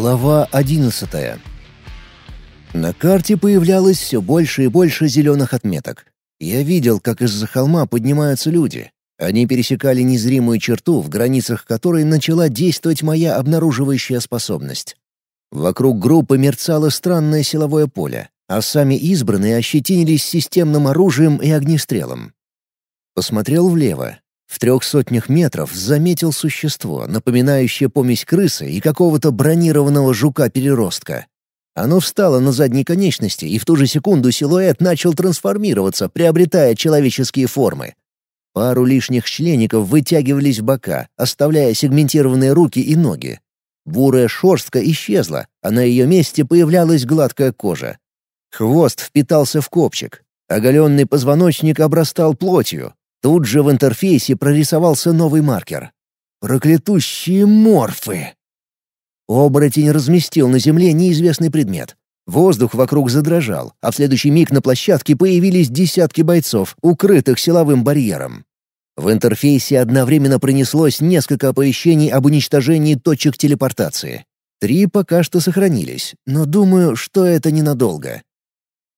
Глава 11 На карте появлялось все больше и больше зеленых отметок. Я видел, как из-за холма поднимаются люди. Они пересекали незримую черту, в границах которой начала действовать моя обнаруживающая способность. Вокруг группы мерцало странное силовое поле, а сами избранные ощетинились системным оружием и огнестрелом. Посмотрел влево. В трех сотнях метров заметил существо, напоминающее помесь крысы и какого-то бронированного жука-переростка. Оно встало на задней конечности, и в ту же секунду силуэт начал трансформироваться, приобретая человеческие формы. Пару лишних члеников вытягивались в бока, оставляя сегментированные руки и ноги. Бурая шерстка исчезла, а на ее месте появлялась гладкая кожа. Хвост впитался в копчик. Оголенный позвоночник обрастал плотью, Тут же в интерфейсе прорисовался новый маркер. Проклятущие морфы! Оборотень разместил на земле неизвестный предмет. Воздух вокруг задрожал, а в следующий миг на площадке появились десятки бойцов, укрытых силовым барьером. В интерфейсе одновременно пронеслось несколько оповещений об уничтожении точек телепортации. Три пока что сохранились, но думаю, что это ненадолго.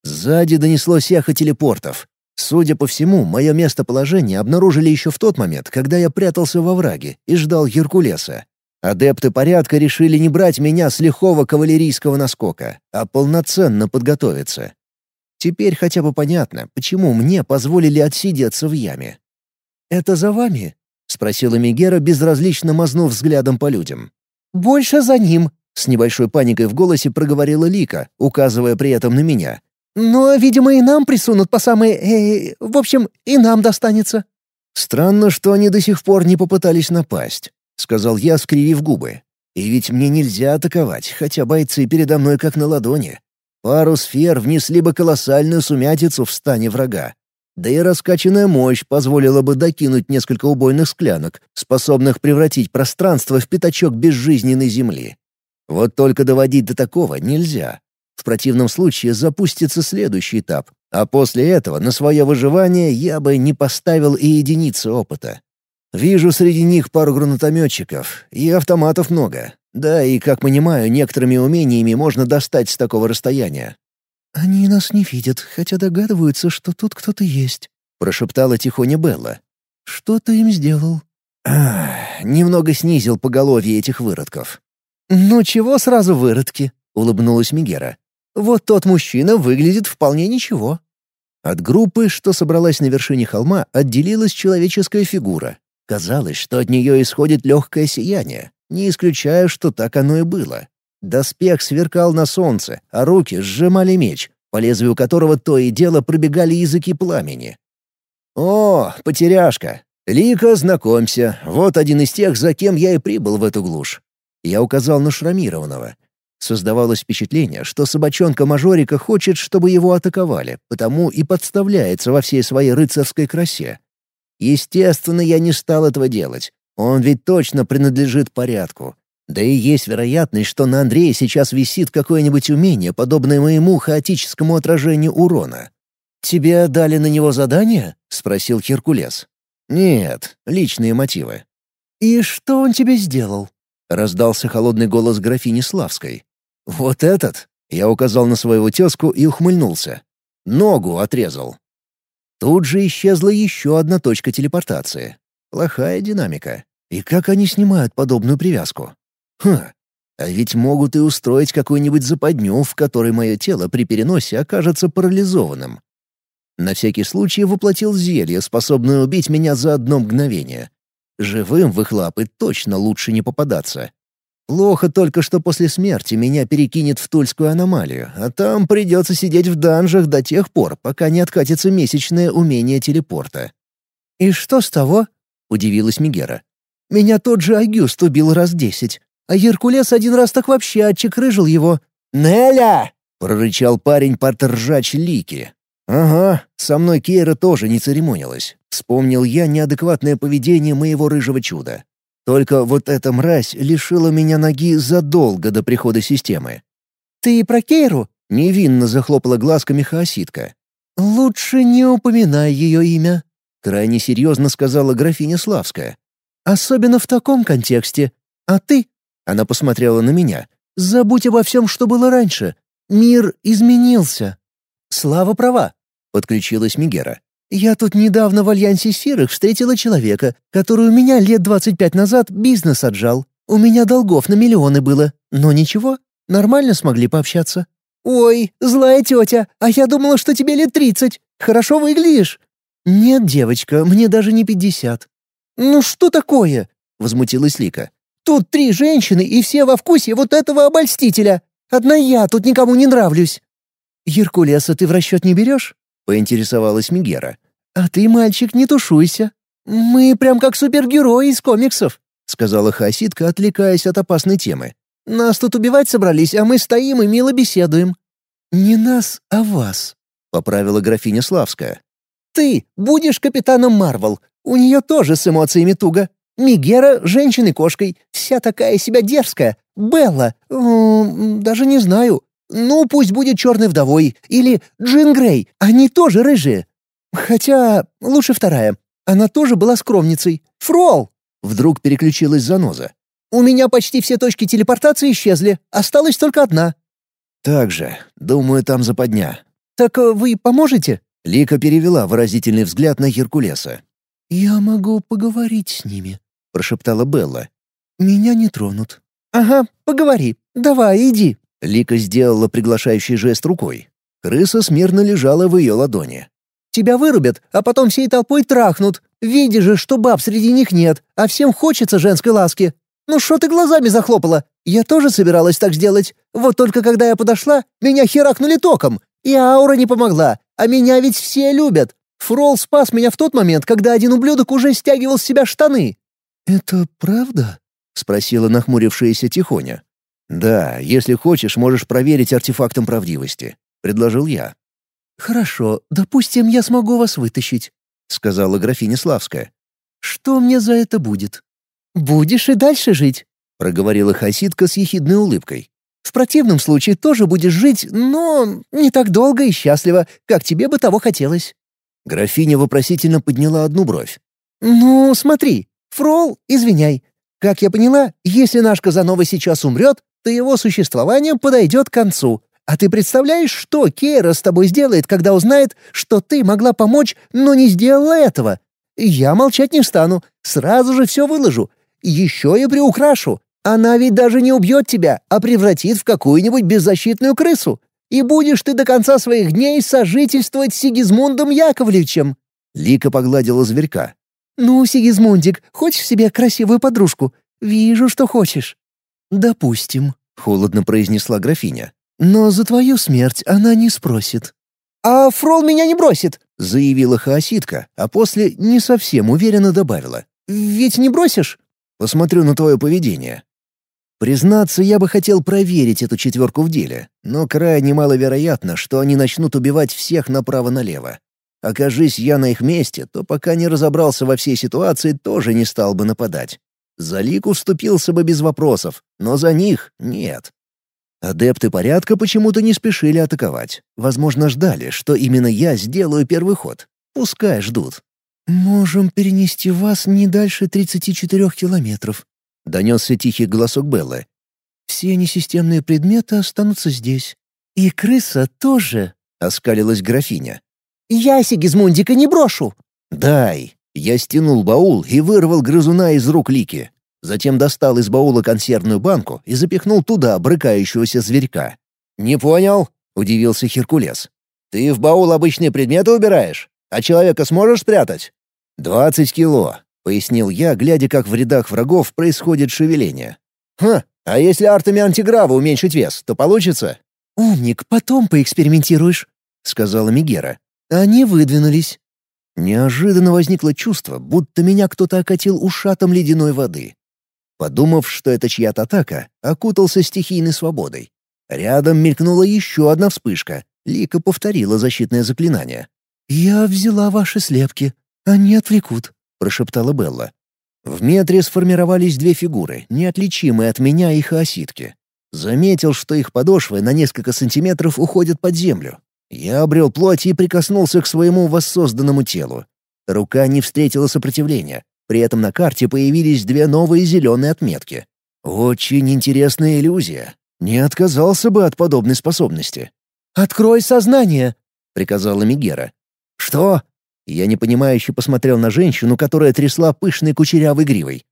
Сзади донеслось эхо телепортов. Судя по всему, мое местоположение обнаружили еще в тот момент, когда я прятался во враге и ждал Геркулеса. Адепты порядка решили не брать меня с лихого кавалерийского наскока, а полноценно подготовиться. Теперь хотя бы понятно, почему мне позволили отсидеться в яме. «Это за вами?» — спросила Мегера, безразлично мазнув взглядом по людям. «Больше за ним», — с небольшой паникой в голосе проговорила Лика, указывая при этом на меня. Но, видимо, и нам присунут по самой... Э, в общем, и нам достанется». «Странно, что они до сих пор не попытались напасть», — сказал я, скривив губы. «И ведь мне нельзя атаковать, хотя бойцы передо мной как на ладони. Пару сфер внесли бы колоссальную сумятицу в стане врага. Да и раскачанная мощь позволила бы докинуть несколько убойных склянок, способных превратить пространство в пятачок безжизненной земли. Вот только доводить до такого нельзя. В противном случае запустится следующий этап, а после этого на свое выживание я бы не поставил и единицы опыта. Вижу среди них пару гранатометчиков, и автоматов много. Да, и, как понимаю, некоторыми умениями можно достать с такого расстояния. «Они нас не видят, хотя догадываются, что тут кто-то есть», — прошептала тихоня Белла. «Что ты им сделал?» Ах, немного снизил поголовье этих выродков. «Ну чего сразу выродки?» — улыбнулась Мигера. Вот тот мужчина выглядит вполне ничего. От группы, что собралась на вершине холма, отделилась человеческая фигура. Казалось, что от нее исходит легкое сияние, не исключая, что так оно и было. Доспех сверкал на солнце, а руки сжимали меч, по лезвию которого то и дело пробегали языки пламени. «О, потеряшка! Лика, знакомься, вот один из тех, за кем я и прибыл в эту глушь». Я указал на шрамированного. Создавалось впечатление, что собачонка-мажорика хочет, чтобы его атаковали, потому и подставляется во всей своей рыцарской красе. Естественно, я не стал этого делать. Он ведь точно принадлежит порядку. Да и есть вероятность, что на Андрее сейчас висит какое-нибудь умение, подобное моему хаотическому отражению урона. «Тебе дали на него задание?» — спросил Херкулес. «Нет, личные мотивы». «И что он тебе сделал?» — раздался холодный голос графини Славской. «Вот этот?» — я указал на своего тезку и ухмыльнулся. «Ногу отрезал». Тут же исчезла еще одна точка телепортации. Плохая динамика. И как они снимают подобную привязку? Хм, а ведь могут и устроить какую-нибудь западню, в которой мое тело при переносе окажется парализованным. На всякий случай воплотил зелье, способное убить меня за одно мгновение. Живым в их лапы точно лучше не попадаться. Плохо только, что после смерти меня перекинет в Тульскую аномалию, а там придется сидеть в данжах до тех пор, пока не откатится месячное умение телепорта. «И что с того?» — удивилась Мигера. «Меня тот же Агюст убил раз десять, а Геркулес один раз так вообще отчекрыжил его». «Неля!» — прорычал парень под ржач Лики. «Ага, со мной Кейра тоже не церемонилась. Вспомнил я неадекватное поведение моего рыжего чуда. Только вот эта мразь лишила меня ноги задолго до прихода системы. «Ты про Кейру?» — невинно захлопала глазками хаоситка. «Лучше не упоминай ее имя», — крайне серьезно сказала графиня Славская. «Особенно в таком контексте. А ты?» — она посмотрела на меня. Забудь обо всем, что было раньше. Мир изменился». «Слава права», — подключилась Мигера. «Я тут недавно в Альянсе Серых встретила человека, который у меня лет двадцать пять назад бизнес отжал. У меня долгов на миллионы было, но ничего, нормально смогли пообщаться». «Ой, злая тетя, а я думала, что тебе лет тридцать. Хорошо выглядишь». «Нет, девочка, мне даже не пятьдесят». «Ну что такое?» — возмутилась Лика. «Тут три женщины, и все во вкусе вот этого обольстителя. Одна я тут никому не нравлюсь». «Геркулеса ты в расчет не берешь?» — поинтересовалась Мигера. «А ты, мальчик, не тушуйся. Мы прям как супергерои из комиксов», — сказала Хасидка, отвлекаясь от опасной темы. «Нас тут убивать собрались, а мы стоим и мило беседуем». «Не нас, а вас», — поправила графиня Славская. «Ты будешь капитаном Марвел. У нее тоже с эмоциями туго. Мигера — женщиной-кошкой, вся такая себя дерзкая. Белла, даже не знаю. Ну, пусть будет черной вдовой. Или Джин Грей, они тоже рыжие. Хотя лучше вторая. Она тоже была скромницей. Фрол!» Вдруг переключилась заноза. «У меня почти все точки телепортации исчезли. Осталась только одна». «Так же. Думаю, там западня». «Так э, вы поможете?» Лика перевела выразительный взгляд на Геркулеса. «Я могу поговорить с ними», — прошептала Белла. «Меня не тронут». «Ага, поговори. Давай, иди». Лика сделала приглашающий жест рукой. Крыса смирно лежала в ее ладони. «Тебя вырубят, а потом всей толпой трахнут. Видишь же, что баб среди них нет, а всем хочется женской ласки. Ну что ты глазами захлопала? Я тоже собиралась так сделать. Вот только когда я подошла, меня херакнули током. И аура не помогла. А меня ведь все любят. Фрол спас меня в тот момент, когда один ублюдок уже стягивал с себя штаны». «Это правда?» — спросила нахмурившаяся Тихоня. «Да, если хочешь, можешь проверить артефактом правдивости», — предложил я. «Хорошо, допустим, я смогу вас вытащить», — сказала графиня Славская. «Что мне за это будет?» «Будешь и дальше жить», — проговорила Хасидка с ехидной улыбкой. «В противном случае тоже будешь жить, но не так долго и счастливо, как тебе бы того хотелось». Графиня вопросительно подняла одну бровь. «Ну, смотри, Фрол, извиняй. Как я поняла, если наш Казанова сейчас умрет, то его существование подойдет к концу. А ты представляешь, что Кейра с тобой сделает, когда узнает, что ты могла помочь, но не сделала этого? Я молчать не стану, сразу же все выложу. Еще и приукрашу. Она ведь даже не убьет тебя, а превратит в какую-нибудь беззащитную крысу. И будешь ты до конца своих дней сожительствовать с Сигизмундом Яковлевичем». Лика погладила зверька. «Ну, Сигизмундик, хочешь себе красивую подружку? Вижу, что хочешь». «Допустим», — холодно произнесла графиня. «Но за твою смерть она не спросит». «А Фрол меня не бросит», — заявила Хаоситка, а после не совсем уверенно добавила. «Ведь не бросишь?» «Посмотрю на твое поведение». Признаться, я бы хотел проверить эту четверку в деле, но крайне маловероятно, что они начнут убивать всех направо-налево. Окажись я на их месте, то пока не разобрался во всей ситуации, тоже не стал бы нападать. За Лику вступился бы без вопросов, но за них — нет. Адепты порядка почему-то не спешили атаковать. Возможно, ждали, что именно я сделаю первый ход. Пускай ждут. «Можем перенести вас не дальше 34 километров», — донесся тихий голосок Беллы. «Все несистемные предметы останутся здесь. И крыса тоже», — оскалилась графиня. «Я Сигизмундика не брошу!» «Дай!» Я стянул баул и вырвал грызуна из рук Лики. Затем достал из баула консервную банку и запихнул туда брыкающегося зверька. «Не понял?» — удивился Херкулес. «Ты в баул обычные предметы убираешь? А человека сможешь спрятать?» «Двадцать кило», — пояснил я, глядя, как в рядах врагов происходит шевеление. «Хм, а если артами антиграва уменьшить вес, то получится?» «Умник, потом поэкспериментируешь», — сказала Мигера. Они выдвинулись. Неожиданно возникло чувство, будто меня кто-то окатил ушатом ледяной воды. Подумав, что это чья-то атака, окутался стихийной свободой. Рядом мелькнула еще одна вспышка. Лика повторила защитное заклинание. «Я взяла ваши слепки. Они отвлекут», — прошептала Белла. В метре сформировались две фигуры, неотличимые от меня и хаоситки. Заметил, что их подошвы на несколько сантиметров уходят под землю. Я обрел плоть и прикоснулся к своему воссозданному телу. Рука не встретила сопротивления. При этом на карте появились две новые зеленые отметки. Очень интересная иллюзия. Не отказался бы от подобной способности. «Открой сознание!» — приказала Мигера. «Что?» Я непонимающе посмотрел на женщину, которая трясла пышной кучерявой гривой.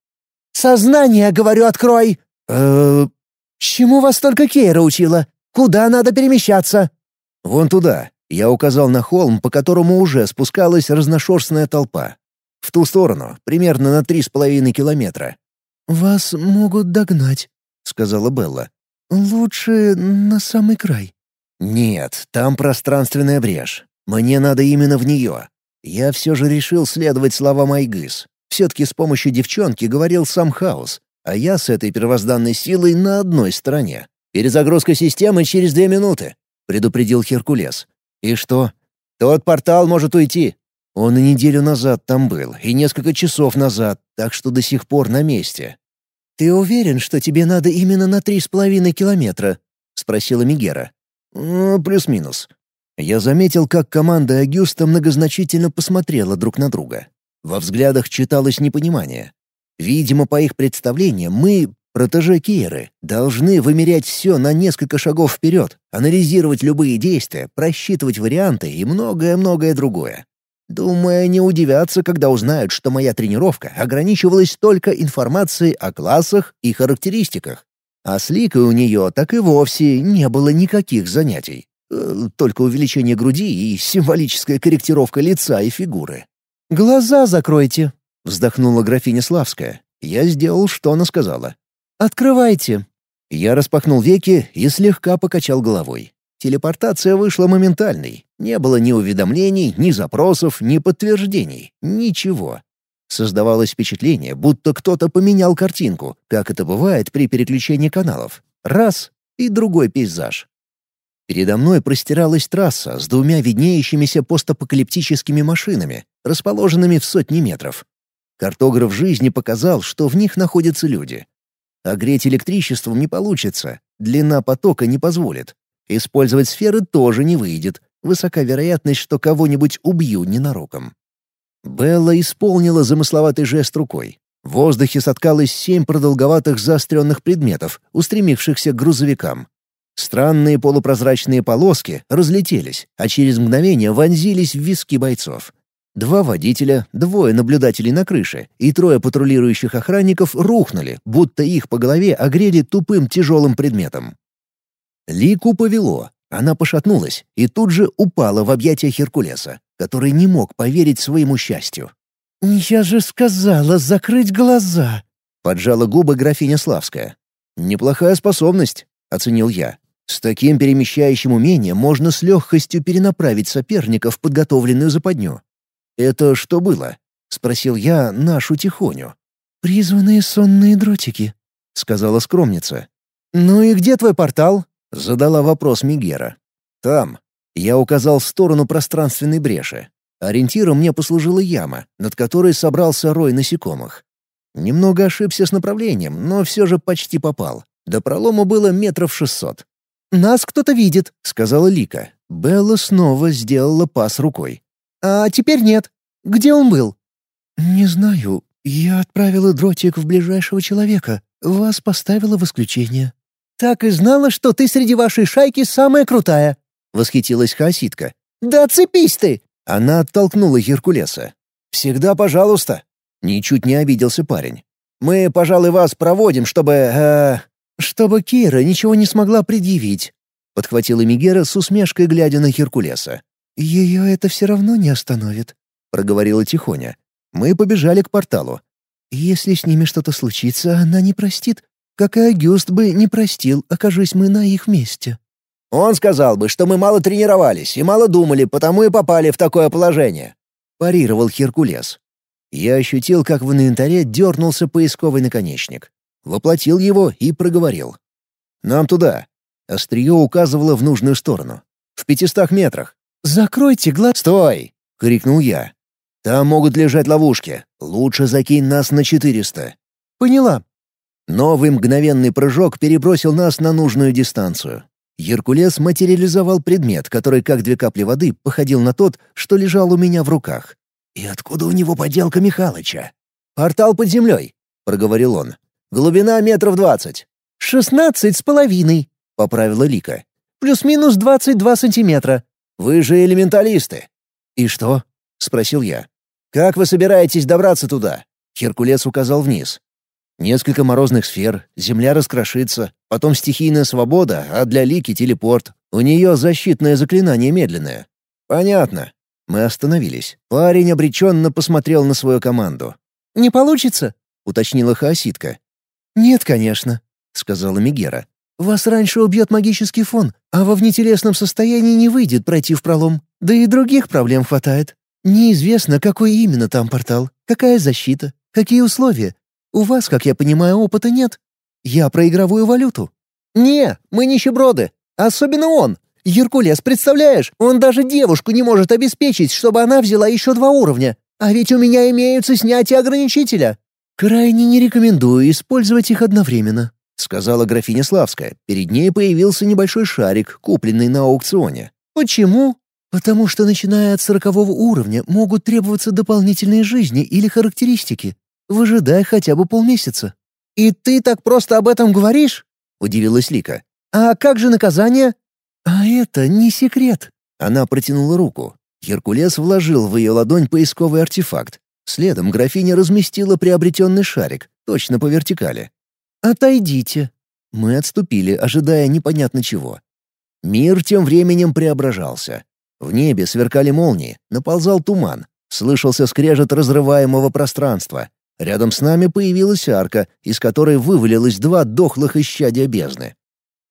«Сознание, говорю, открой!» э «Чему вас только Кейра учила? Куда надо перемещаться?» «Вон туда». Я указал на холм, по которому уже спускалась разношерстная толпа. В ту сторону, примерно на три с половиной километра. «Вас могут догнать», — сказала Белла. «Лучше на самый край». «Нет, там пространственная брешь. Мне надо именно в нее. Я все же решил следовать словам Айгыс. Все-таки с помощью девчонки говорил сам Хаос, а я с этой первозданной силой на одной стороне. «Перезагрузка системы через две минуты», — предупредил Херкулес. «И что? Тот портал может уйти. Он и неделю назад там был, и несколько часов назад, так что до сих пор на месте». «Ты уверен, что тебе надо именно на три с половиной километра?» — спросила Мигера. «Плюс-минус». Я заметил, как команда Агюста многозначительно посмотрела друг на друга. Во взглядах читалось непонимание. Видимо, по их представлениям, мы, протеже Киеры, должны вымерять все на несколько шагов вперед, анализировать любые действия, просчитывать варианты и многое-многое другое. Думаю, не удивятся, когда узнают, что моя тренировка ограничивалась только информацией о классах и характеристиках. А с Ликой у нее так и вовсе не было никаких занятий. Э, только увеличение груди и символическая корректировка лица и фигуры. «Глаза закройте», — вздохнула графиня Славская. Я сделал, что она сказала. «Открывайте». Я распахнул веки и слегка покачал головой. Телепортация вышла моментальной. Не было ни уведомлений, ни запросов, ни подтверждений. Ничего. Создавалось впечатление, будто кто-то поменял картинку, как это бывает при переключении каналов. Раз — и другой пейзаж. Передо мной простиралась трасса с двумя виднеющимися постапокалиптическими машинами, расположенными в сотни метров. Картограф жизни показал, что в них находятся люди. Огреть электричеством не получится, длина потока не позволит. Использовать сферы тоже не выйдет. Высока вероятность, что кого-нибудь убью ненароком. Белла исполнила замысловатый жест рукой. В воздухе соткалось семь продолговатых заостренных предметов, устремившихся к грузовикам. Странные полупрозрачные полоски разлетелись, а через мгновение вонзились в виски бойцов. Два водителя, двое наблюдателей на крыше и трое патрулирующих охранников рухнули, будто их по голове огрели тупым тяжелым предметом. Лику повело. Она пошатнулась и тут же упала в объятия Херкулеса, который не мог поверить своему счастью. «Я же сказала закрыть глаза!» — поджала губы графиня Славская. «Неплохая способность», — оценил я. С таким перемещающим умением можно с легкостью перенаправить соперника в подготовленную западню. «Это что было?» — спросил я нашу Тихоню. «Призванные сонные дротики», — сказала скромница. «Ну и где твой портал?» — задала вопрос Мигера. «Там». Я указал в сторону пространственной бреши. Ориентиром мне послужила яма, над которой собрался рой насекомых. Немного ошибся с направлением, но все же почти попал. До пролома было метров шестьсот. «Нас кто-то видит», — сказала Лика. Белла снова сделала пас рукой. «А теперь нет. Где он был?» «Не знаю. Я отправила дротик в ближайшего человека. Вас поставила в исключение». «Так и знала, что ты среди вашей шайки самая крутая», — восхитилась Хаситка. «Да цепись ты!» Она оттолкнула Геркулеса. «Всегда пожалуйста». Ничуть не обиделся парень. «Мы, пожалуй, вас проводим, чтобы... Э, «Чтобы Кира ничего не смогла предъявить», — подхватила Мигера с усмешкой, глядя на Херкулеса. «Ее это все равно не остановит», — проговорила Тихоня. Мы побежали к порталу. «Если с ними что-то случится, она не простит, как и Агюст бы не простил, окажись мы на их месте». «Он сказал бы, что мы мало тренировались и мало думали, потому и попали в такое положение», — парировал Херкулес. Я ощутил, как в инвентаре дернулся поисковый наконечник воплотил его и проговорил. «Нам туда». Острие указывало в нужную сторону. «В пятистах метрах». «Закройте глаз...» «Стой!» — крикнул я. «Там могут лежать ловушки. Лучше закинь нас на четыреста». «Поняла». Новый мгновенный прыжок перебросил нас на нужную дистанцию. Геркулес материализовал предмет, который, как две капли воды, походил на тот, что лежал у меня в руках. «И откуда у него поделка Михалыча?» «Портал под землей», — проговорил он. Глубина метров двадцать. «Шестнадцать с половиной», поправила Лика. «Плюс-минус 22 сантиметра». «Вы же элементалисты». «И что?» — спросил я. «Как вы собираетесь добраться туда?» Херкулес указал вниз. Несколько морозных сфер, земля раскрошится, потом стихийная свобода, а для Лики телепорт. У нее защитное заклинание медленное. Понятно. Мы остановились. Парень обреченно посмотрел на свою команду. «Не получится?» — уточнила Хаоситка. «Нет, конечно», — сказала Мигера. «Вас раньше убьет магический фон, а во внетелесном состоянии не выйдет пройти в пролом. Да и других проблем хватает. Неизвестно, какой именно там портал, какая защита, какие условия. У вас, как я понимаю, опыта нет. Я про игровую валюту». «Не, мы нищеброды. Особенно он. Геркулес, представляешь, он даже девушку не может обеспечить, чтобы она взяла еще два уровня. А ведь у меня имеются снятия ограничителя». «Крайне не рекомендую использовать их одновременно», — сказала графиня Славская. Перед ней появился небольшой шарик, купленный на аукционе. «Почему?» «Потому что, начиная от сорокового уровня, могут требоваться дополнительные жизни или характеристики. Выжидай хотя бы полмесяца». «И ты так просто об этом говоришь?» — удивилась Лика. «А как же наказание?» «А это не секрет». Она протянула руку. Геркулес вложил в ее ладонь поисковый артефакт. Следом графиня разместила приобретенный шарик, точно по вертикали. «Отойдите». Мы отступили, ожидая непонятно чего. Мир тем временем преображался. В небе сверкали молнии, наползал туман, слышался скрежет разрываемого пространства. Рядом с нами появилась арка, из которой вывалилось два дохлых исчадия бездны.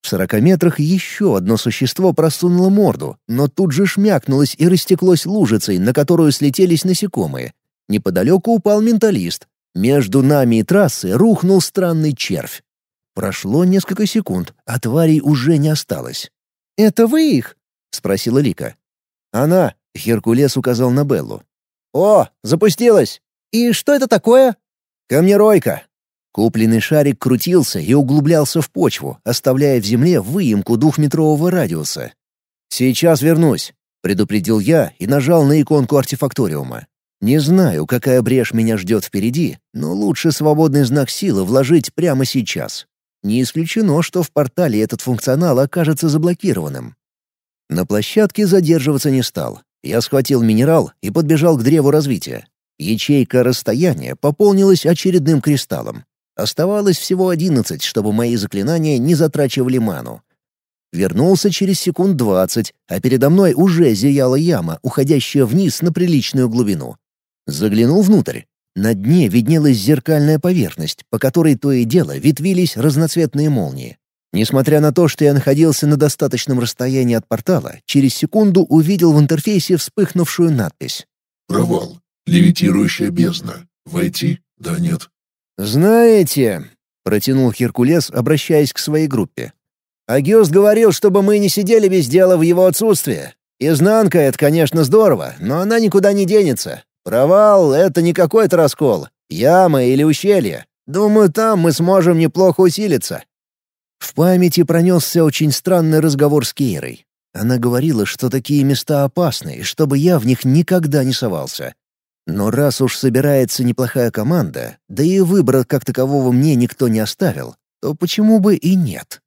В сорока метрах еще одно существо просунуло морду, но тут же шмякнулось и растеклось лужицей, на которую слетелись насекомые. Неподалеку упал менталист. Между нами и трассой рухнул странный червь. Прошло несколько секунд, а тварей уже не осталось. «Это вы их?» — спросила Лика. «Она», — Геркулес указал на Беллу. «О, запустилась!» «И что это такое?» «Камнеройка». Купленный шарик крутился и углублялся в почву, оставляя в земле выемку двухметрового радиуса. «Сейчас вернусь», — предупредил я и нажал на иконку артефакториума. Не знаю, какая брешь меня ждет впереди, но лучше свободный знак силы вложить прямо сейчас. Не исключено, что в портале этот функционал окажется заблокированным. На площадке задерживаться не стал. Я схватил минерал и подбежал к древу развития. Ячейка расстояния пополнилась очередным кристаллом. Оставалось всего одиннадцать, чтобы мои заклинания не затрачивали ману. Вернулся через секунд двадцать, а передо мной уже зияла яма, уходящая вниз на приличную глубину. Заглянул внутрь. На дне виднелась зеркальная поверхность, по которой то и дело ветвились разноцветные молнии. Несмотря на то, что я находился на достаточном расстоянии от портала, через секунду увидел в интерфейсе вспыхнувшую надпись. «Провал. Левитирующая бездна. Войти? Да, нет». «Знаете...» — протянул Херкулес, обращаясь к своей группе. «Агюст говорил, чтобы мы не сидели без дела в его отсутствие. Изнанка — это, конечно, здорово, но она никуда не денется. Провал — это не какой-то раскол, яма или ущелье. Думаю, там мы сможем неплохо усилиться». В памяти пронесся очень странный разговор с Кейрой. Она говорила, что такие места опасны, и чтобы я в них никогда не совался. Но раз уж собирается неплохая команда, да и выбора как такового мне никто не оставил, то почему бы и нет?